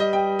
you